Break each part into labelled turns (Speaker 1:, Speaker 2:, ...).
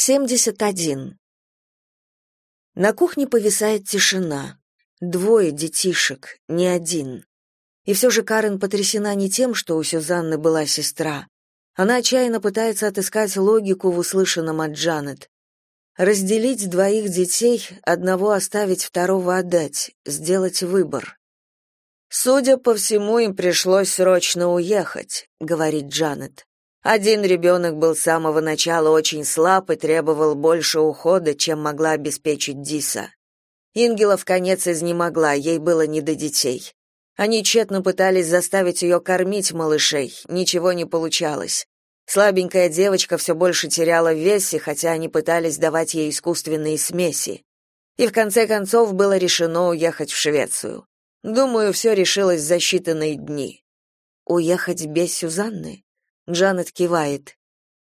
Speaker 1: 71. На кухне повисает тишина. Двое детишек, не один. И все же Карен потрясена не тем, что у Сюзанны была сестра. Она отчаянно пытается отыскать логику в услышанном от Джанет. Разделить двоих детей, одного оставить, второго отдать, сделать выбор. «Судя по всему, им пришлось срочно уехать», — говорит Джанет. Один ребенок был с самого начала очень слаб и требовал больше ухода, чем могла обеспечить Диса. Ингела в конец изнемогла, ей было не до детей. Они тщетно пытались заставить ее кормить малышей, ничего не получалось. Слабенькая девочка все больше теряла в весе, хотя они пытались давать ей искусственные смеси. И в конце концов было решено уехать в Швецию. Думаю, все решилось за считанные дни. Уехать без Сюзанны? Джанет кивает.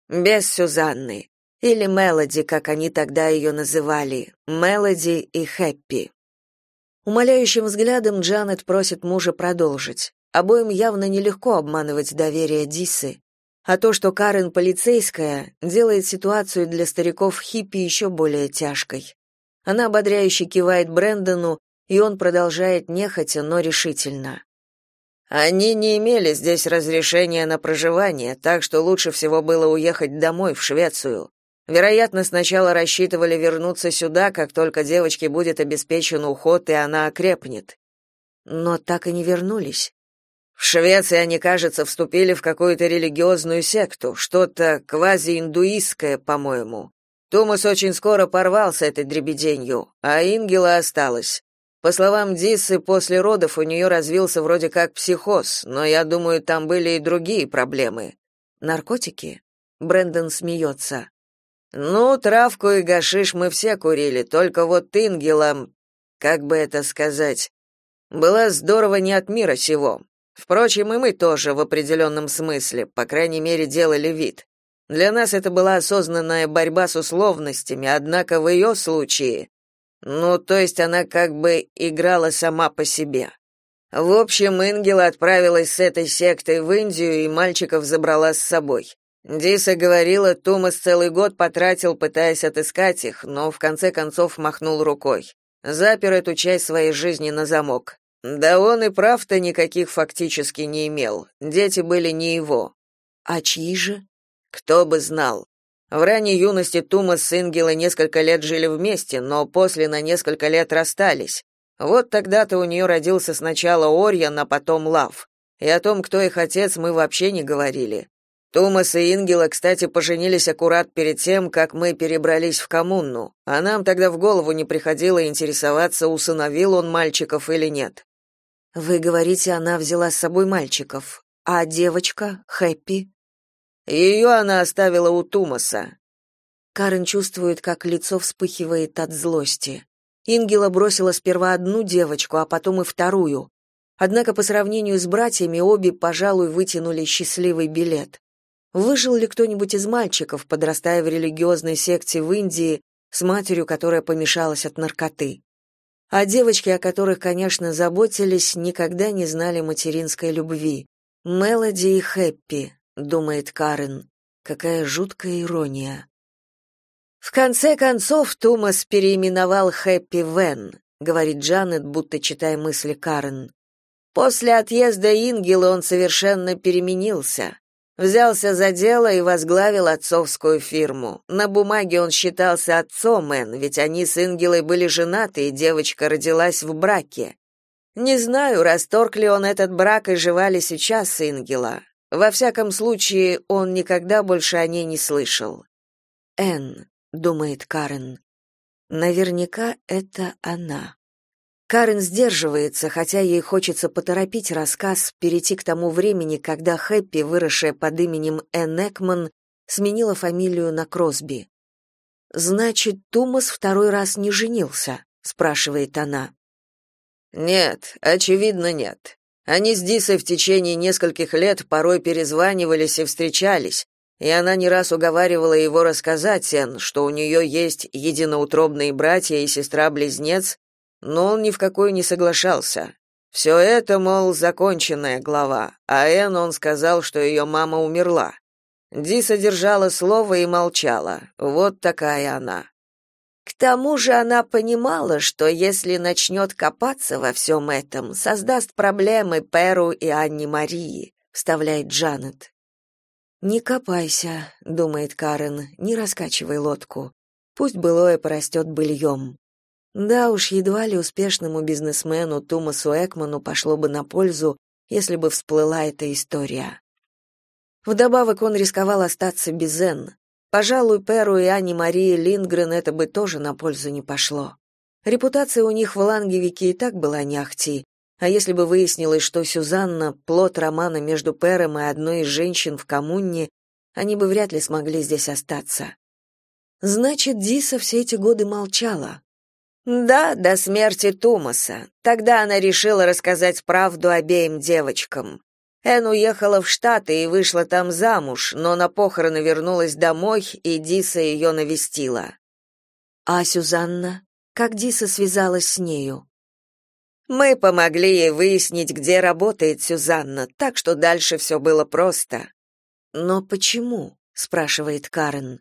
Speaker 1: Без Сюзанны. Или Мелоди, как они тогда ее называли. Мелоди и Хэппи. Умоляющим взглядом Джанет просит мужа продолжить. Обоим явно нелегко обманывать доверие Дисы. А то, что Карен полицейская, делает ситуацию для стариков хиппи еще более тяжкой. Она ободряюще кивает Брэндону, и он продолжает нехотя, но решительно. Они не имели здесь разрешения на проживание, так что лучше всего было уехать домой в Швецию. Вероятно, сначала рассчитывали вернуться сюда, как только девочке будет обеспечен уход и она окрепнет. Но так и не вернулись. В Швеции они, кажется, вступили в какую-то религиозную секту, что-то квазииндуистское, по-моему. Томас очень скоро порвался этой дребеденью, а Ингела осталась. По словам Диссы, после родов у нее развился вроде как психоз, но я думаю, там были и другие проблемы. Наркотики? Брэндон смеется. Ну, травку и гашиш мы все курили, только вот Ингела, как бы это сказать, была здорово не от мира сего. Впрочем, и мы тоже в определенном смысле, по крайней мере, делали вид. Для нас это была осознанная борьба с условностями, однако в ее случае ну, то есть она как бы играла сама по себе. В общем, Ингела отправилась с этой сектой в Индию и мальчиков забрала с собой. Диса говорила, Томас целый год потратил, пытаясь отыскать их, но в конце концов махнул рукой. Запер эту часть своей жизни на замок. Да он и прав-то никаких фактически не имел. Дети были не его. А чьи же? Кто бы знал. В ранней юности Тумас с Ингелой несколько лет жили вместе, но после на несколько лет расстались. Вот тогда-то у нее родился сначала Орьян, а потом Лав. И о том, кто их отец, мы вообще не говорили. Томас и Ингела, кстати, поженились аккурат перед тем, как мы перебрались в коммуну, а нам тогда в голову не приходило интересоваться, усыновил он мальчиков или нет. Вы говорите, она взяла с собой мальчиков, а девочка, Хэппи? Ее она оставила у Тумаса. Карен чувствует, как лицо вспыхивает от злости. Ингела бросила сперва одну девочку, а потом и вторую. Однако по сравнению с братьями обе, пожалуй, вытянули счастливый билет. Выжил ли кто-нибудь из мальчиков, подрастая в религиозной секте в Индии, с матерью, которая помешалась от наркоты? А девочки, о которых, конечно, заботились, никогда не знали материнской любви. Мелоди и Хэппи, думает Карен. Какая жуткая ирония. В конце концов Томас переименовал Хэппи Вен, говорит Джанет, будто читая мысли Карен. После отъезда Ингела он совершенно переменился. Взялся за дело и возглавил отцовскую фирму. На бумаге он считался отцом Энн, ведь они с Ингелой были женаты, и девочка родилась в браке. Не знаю, расторг ли он этот брак и жива ли сейчас Ингела. Во всяком случае, он никогда больше о ней не слышал. «Энн», — думает Карен, — «наверняка это она». Карен сдерживается, хотя ей хочется поторопить рассказ, перейти к тому времени, когда Хэппи, выросшая под именем Энн Экман, сменила фамилию на Кросби. «Значит, Томас второй раз не женился?» — спрашивает она. «Нет, очевидно, нет. Они с Дисой в течение нескольких лет порой перезванивались и встречались, и она не раз уговаривала его рассказать Сен, что у нее есть единоутробные братья и сестра-близнец, но он ни в какую не соглашался. Все это, мол, законченная глава, а Эн он сказал, что ее мама умерла.
Speaker 2: Ди содержала слово и молчала. Вот такая она.
Speaker 1: К тому же она понимала, что если начнет копаться во всем этом, создаст проблемы Перу и Анне Марии, вставляет Джанет. Не копайся, думает Карен, не раскачивай лодку. Пусть былое порастет быльем. Да уж, едва ли успешному бизнесмену Томасу Экману пошло бы на пользу, если бы всплыла эта история. Вдобавок он рисковал остаться без Энн. Пожалуй, Перу и Анне Марии Линдгрен это бы тоже на пользу не пошло. Репутация у них в Лангевике и так была не ахти, а если бы выяснилось, что Сюзанна — плод романа между Пером и одной из женщин в коммуне, они бы вряд ли смогли здесь остаться. Значит, Диса все эти годы молчала.
Speaker 2: Да, до смерти Томаса. Тогда она решила рассказать правду обеим девочкам. Эн уехала в Штаты и вышла там замуж, но на похороны вернулась домой, и Диса ее навестила.
Speaker 1: А Сюзанна? Как Диса связалась с нею?
Speaker 2: Мы помогли ей выяснить, где работает Сюзанна, так что дальше все было просто.
Speaker 1: Но почему? спрашивает Карен.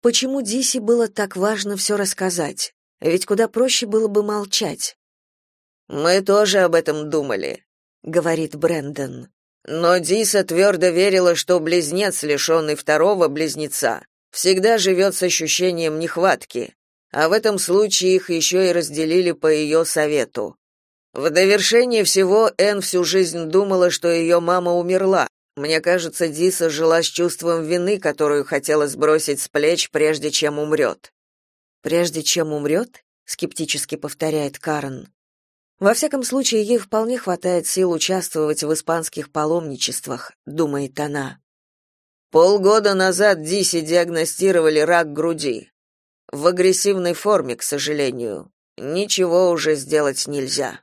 Speaker 1: Почему Дисе было так важно все рассказать? Ведь куда проще было бы молчать.
Speaker 2: Мы тоже об этом думали, говорит Брендон. Но Диса твердо верила, что близнец, лишенный второго близнеца, всегда живет с ощущением нехватки, а в этом случае их еще и разделили по ее совету. В довершение всего Энн всю жизнь думала, что ее мама умерла. Мне кажется, Диса жила с чувством вины, которую хотела сбросить с плеч, прежде чем умрет.
Speaker 1: «Прежде чем умрет?» — скептически повторяет Карен. Во всяком случае, ей вполне хватает сил участвовать в испанских паломничествах, думает она.
Speaker 2: Полгода назад Диси диагностировали рак груди. В агрессивной форме, к сожалению. Ничего уже сделать нельзя.